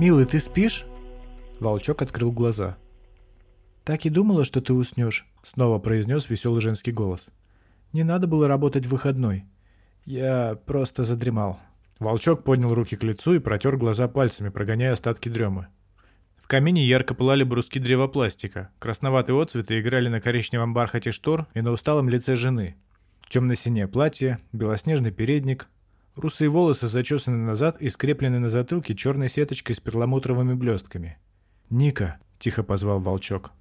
«Милый, ты спишь?» Волчок открыл глаза. «Так и думала, что ты уснешь», — снова произнес веселый женский голос. «Не надо было работать в выходной. Я просто задремал». Волчок поднял руки к лицу и протер глаза пальцами, прогоняя остатки дремы. В камине ярко пылали бруски древопластика. Красноватые отцветы играли на коричневом бархате штор и на усталом лице жены. Темно-синее платье, белоснежный передник. Русые волосы зачесаны назад и скреплены на затылке черной сеточкой с перламутровыми блестками. «Ника!» — тихо позвал волчок.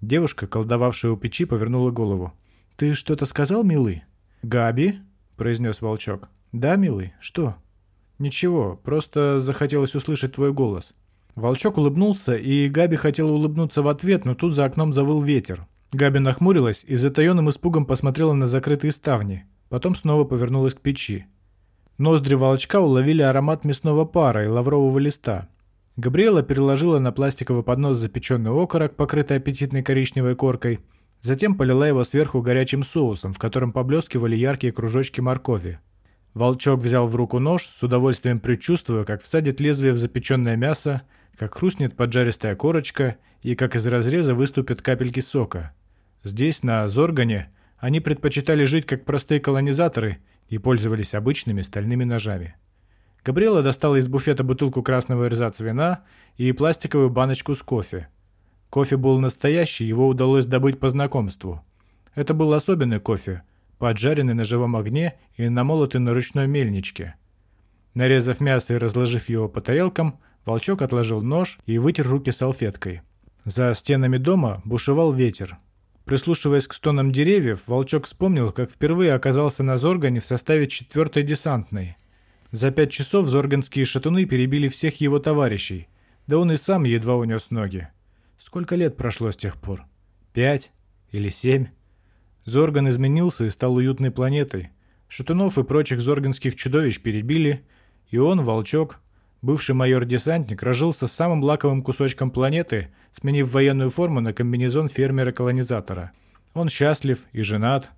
Девушка, колдовавшая у печи, повернула голову. «Ты что-то сказал, милый?» «Габи?» — произнес волчок. «Да, милый? Что?» «Ничего, просто захотелось услышать твой голос». Волчок улыбнулся, и Габи хотела улыбнуться в ответ, но тут за окном завыл ветер. Габи нахмурилась и затаенным испугом посмотрела на закрытые ставни. Потом снова повернулась к печи. Ноздри волчка уловили аромат мясного пара и лаврового листа. Габриэла переложила на пластиковый поднос запеченный окорок, покрытый аппетитной коричневой коркой. Затем полила его сверху горячим соусом, в котором поблескивали яркие кружочки моркови. Волчок взял в руку нож, с удовольствием предчувствуя, как всадит лезвие в запеченное мясо, как хрустнет поджаристая корочка и как из разреза выступят капельки сока. Здесь, на Зоргане, они предпочитали жить как простые колонизаторы и пользовались обычными стальными ножами. Габриэла достала из буфета бутылку красного эрзац вина и пластиковую баночку с кофе. Кофе был настоящий, его удалось добыть по знакомству. Это был особенный кофе – поджаренный на живом огне и намолотый на ручной мельничке. Нарезав мясо и разложив его по тарелкам, волчок отложил нож и вытер руки салфеткой. За стенами дома бушевал ветер. Прислушиваясь к стонам деревьев, волчок вспомнил, как впервые оказался на Зоргане в составе четвертой десантной. За пять часов зорганские шатуны перебили всех его товарищей, да он и сам едва унес ноги. Сколько лет прошло с тех пор? Пять? Или семь? Зорган изменился и стал уютной планетой. Шатунов и прочих зорганских чудовищ перебили, и он, Волчок, бывший майор-десантник, разжился самым лаковым кусочком планеты, сменив военную форму на комбинезон фермера-колонизатора. Он счастлив и женат,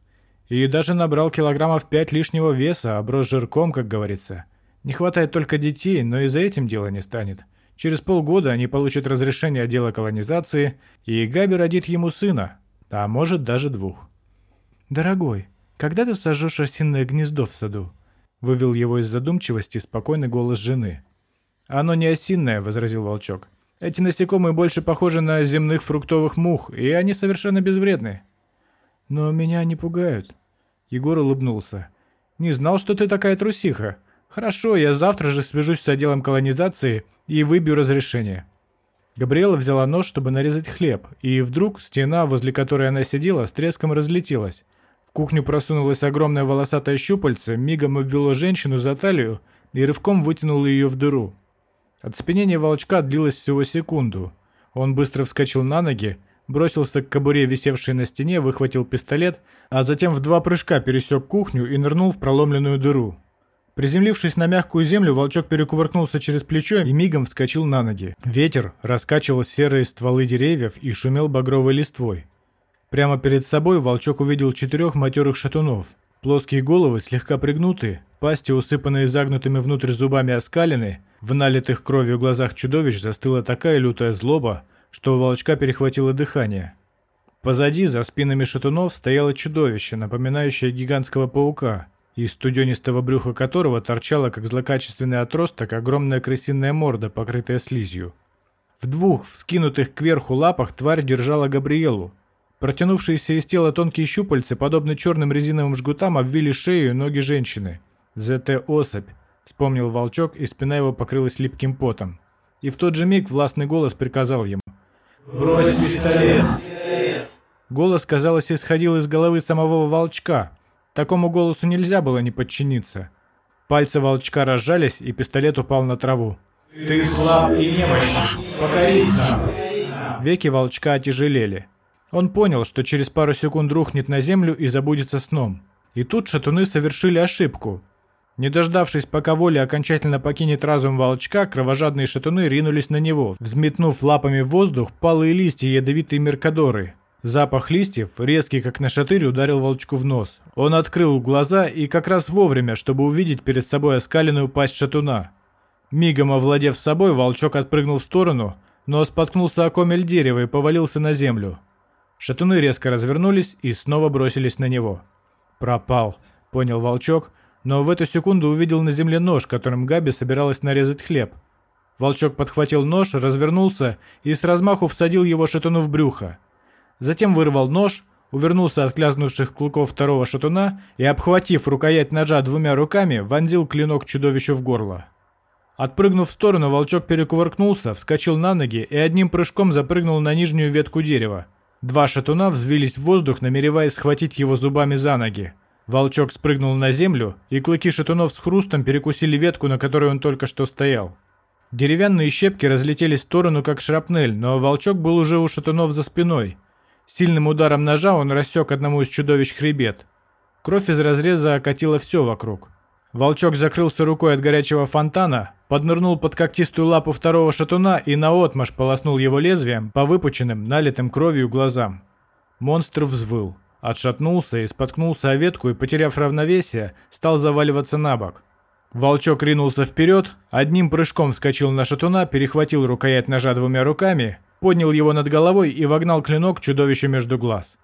и даже набрал килограммов пять лишнего веса, оброс жирком, как говорится. Не хватает только детей, но и за этим дело не станет. Через полгода они получат разрешение отдела колонизации, и Габи родит ему сына, а может даже двух. «Дорогой, когда ты сожжешь осиное гнездо в саду?» Вывел его из задумчивости спокойный голос жены. «Оно не осиное», — возразил волчок. «Эти насекомые больше похожи на земных фруктовых мух, и они совершенно безвредны». «Но меня не пугают». Егор улыбнулся. «Не знал, что ты такая трусиха. Хорошо, я завтра же свяжусь с отделом колонизации и выбью разрешение». Габриэла взяла нож, чтобы нарезать хлеб, и вдруг стена, возле которой она сидела, с треском разлетелась. В кухню просунулось огромное волосатое щупальце, мигом обвело женщину за талию и рывком вытянуло ее в дыру. Оцепенение волчка длилось всего секунду. Он быстро вскочил на ноги, бросился к кобуре, висевшей на стене, выхватил пистолет, а затем в два прыжка пересек кухню и нырнул в проломленную дыру. Приземлившись на мягкую землю, волчок перекувыркнулся через плечо и мигом вскочил на ноги. Ветер раскачивал серые стволы деревьев и шумел багровой листвой. Прямо перед собой волчок увидел четырех матерых шатунов. Плоские головы слегка пригнутые, пасти, усыпанные загнутыми внутрь зубами оскалины, в налитых кровью глазах чудовищ застыла такая лютая злоба, что у волчка перехватило дыхание. Позади, за спинами шатунов, стояло чудовище, напоминающее гигантского паука, из студенистого брюха которого торчала, как злокачественный отросток, огромная крысиная морда, покрытая слизью. В двух вскинутых кверху лапах тварь держала Габриэлу, Протянувшиеся из тела тонкие щупальцы, подобно черным резиновым жгутам, обвили шею и ноги женщины. «ЗТ-особь», — вспомнил волчок, и спина его покрылась липким потом. И в тот же миг властный голос приказал ему. «Брось пистолет!» Голос, казалось, исходил из головы самого волчка. Такому голосу нельзя было не подчиниться. Пальцы волчка разжались, и пистолет упал на траву. «Ты слаб и немощен! Покорись нам!» Веки волчка отяжелели. Он понял, что через пару секунд рухнет на землю и забудется сном. И тут шатуны совершили ошибку. Не дождавшись, пока воля окончательно покинет разум волчка, кровожадные шатуны ринулись на него, взметнув лапами в воздух палые листья ядовитые меркадоры. Запах листьев, резкий как на шатырь, ударил волчку в нос. Он открыл глаза и как раз вовремя, чтобы увидеть перед собой оскаленную пасть шатуна. Мигом овладев собой, волчок отпрыгнул в сторону, но споткнулся о комель дерева и повалился на землю. Шатуны резко развернулись и снова бросились на него. «Пропал», — понял волчок, но в эту секунду увидел на земле нож, которым Габи собиралась нарезать хлеб. Волчок подхватил нож, развернулся и с размаху всадил его шатуну в брюхо. Затем вырвал нож, увернулся от клязнувших клыков второго шатуна и, обхватив рукоять ножа двумя руками, вонзил клинок чудовищу в горло. Отпрыгнув в сторону, волчок перекувыркнулся, вскочил на ноги и одним прыжком запрыгнул на нижнюю ветку дерева. Два шатуна взвились в воздух, намереваясь схватить его зубами за ноги. Волчок спрыгнул на землю, и клыки шатунов с хрустом перекусили ветку, на которой он только что стоял. Деревянные щепки разлетелись в сторону, как шрапнель, но волчок был уже у шатунов за спиной. Сильным ударом ножа он рассек одному из чудовищ хребет. Кровь из разреза окатила все вокруг. Волчок закрылся рукой от горячего фонтана, поднырнул под когтистую лапу второго шатуна и наотмашь полоснул его лезвием по выпученным, налитым кровью глазам. Монстр взвыл, отшатнулся и споткнулся о ветку и, потеряв равновесие, стал заваливаться на бок. Волчок ринулся вперед, одним прыжком вскочил на шатуна, перехватил рукоять ножа двумя руками, поднял его над головой и вогнал клинок чудовищу между глаз.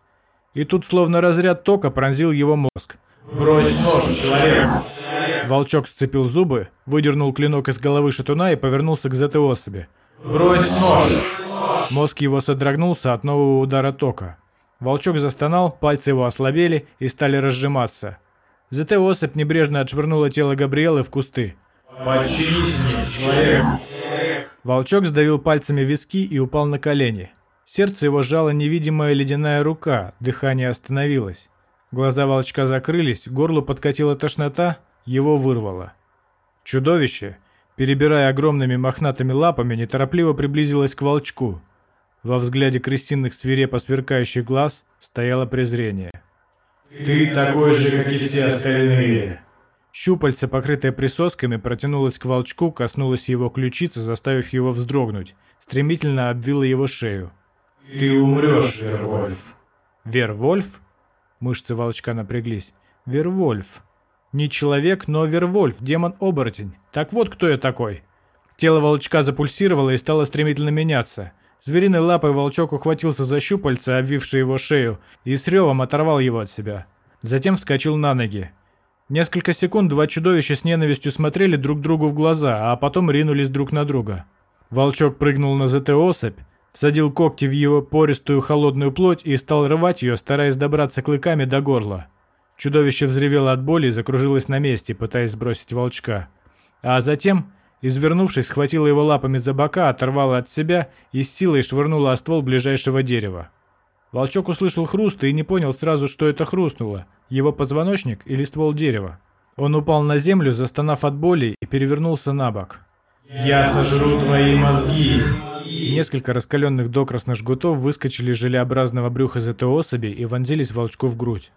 И тут словно разряд тока пронзил его мозг. «Брось нож, человек!» Волчок сцепил зубы, выдернул клинок из головы шатуна и повернулся к ЗТ-особи. «Брось нож!» Мозг его содрогнулся от нового удара тока. Волчок застонал, пальцы его ослабели и стали разжиматься. Особь небрежно отшвырнула тело Габриэлы в кусты. «Подчинись мне, человек!» Волчок сдавил пальцами виски и упал на колени. Сердце его сжала невидимая ледяная рука, дыхание остановилось. Глаза волчка закрылись, горлу подкатила тошнота, его вырвало. Чудовище, перебирая огромными мохнатыми лапами, неторопливо приблизилось к волчку. Во взгляде крестинных свирепо сверкающих глаз стояло презрение. «Ты такой же, как и все остальные!» Щупальце, покрытое присосками, протянулось к волчку, коснулось его ключицы, заставив его вздрогнуть. Стремительно обвило его шею. «Ты умрешь, Вервольф!» «Вервольф?» Мышцы волчка напряглись. «Вервольф!» Не человек, но Вервольф, демон-оборотень. Так вот кто я такой. Тело волчка запульсировало и стало стремительно меняться. Звериной лапой волчок ухватился за щупальце, обвившее его шею, и с ревом оторвал его от себя. Затем вскочил на ноги. Несколько секунд два чудовища с ненавистью смотрели друг другу в глаза, а потом ринулись друг на друга. Волчок прыгнул на ЗТ-особь, всадил когти в его пористую холодную плоть и стал рвать ее, стараясь добраться клыками до горла. Чудовище взревело от боли и закружилось на месте, пытаясь сбросить волчка. А затем, извернувшись, схватило его лапами за бока, оторвало от себя и с силой швырнуло о ствол ближайшего дерева. Волчок услышал хруст и не понял сразу, что это хрустнуло, его позвоночник или ствол дерева. Он упал на землю, застонав от боли, и перевернулся на бок. «Я сожру твои мозги!» Несколько раскаленных докрасно жгутов выскочили из желеобразного брюха ЗТ-особи и вонзились волчку в грудь.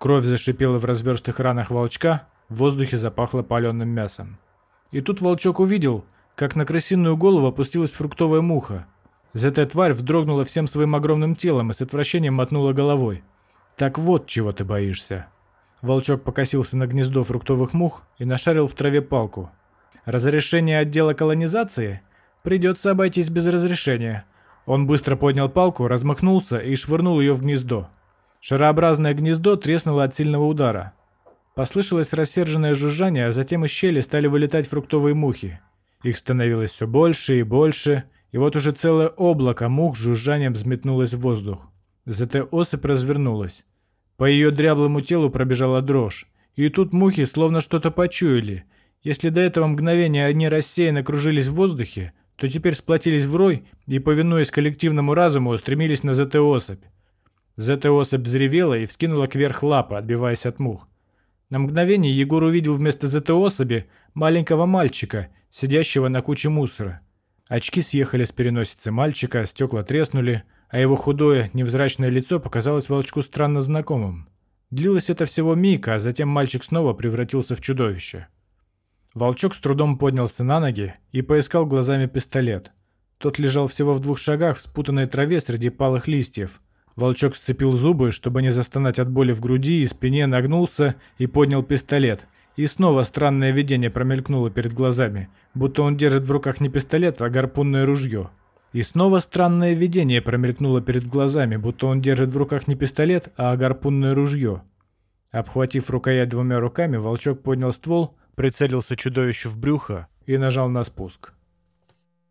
Кровь зашипела в разверстых ранах волчка, в воздухе запахло паленым мясом. И тут волчок увидел, как на крысиную голову опустилась фруктовая муха. ЗТ-тварь вздрогнула всем своим огромным телом и с отвращением мотнула головой. «Так вот, чего ты боишься». Волчок покосился на гнездо фруктовых мух и нашарил в траве палку. «Разрешение отдела колонизации? Придется обойтись без разрешения». Он быстро поднял палку, размахнулся и швырнул ее в гнездо. Шарообразное гнездо треснуло от сильного удара. Послышалось рассерженное жужжание, а затем из щели стали вылетать фруктовые мухи. Их становилось все больше и больше, и вот уже целое облако мух с жужжанием взметнулось в воздух. Зато особь развернулась. По ее дряблому телу пробежала дрожь. И тут мухи словно что-то почуяли. Если до этого мгновения они рассеянно кружились в воздухе, то теперь сплотились в рой и, повинуясь коллективному разуму, устремились на ЗТ-особь. ЗТ-особь взревела и вскинула кверх лапы, отбиваясь от мух. На мгновение Егор увидел вместо ЗТ-особи маленького мальчика, сидящего на куче мусора. Очки съехали с переносицы мальчика, стекла треснули, а его худое, невзрачное лицо показалось волчку странно знакомым. Длилось это всего миг, а затем мальчик снова превратился в чудовище. Волчок с трудом поднялся на ноги и поискал глазами пистолет. Тот лежал всего в двух шагах в спутанной траве среди палых листьев, Волчок сцепил зубы, чтобы не застонать от боли в груди и спине, нагнулся и поднял пистолет. И снова странное видение промелькнуло перед глазами, будто он держит в руках не пистолет, а гарпунное ружье. И снова странное видение промелькнуло перед глазами, будто он держит в руках не пистолет, а гарпунное ружье. Обхватив рукоять двумя руками, волчок поднял ствол, прицелился чудовищу в брюхо и нажал на спуск.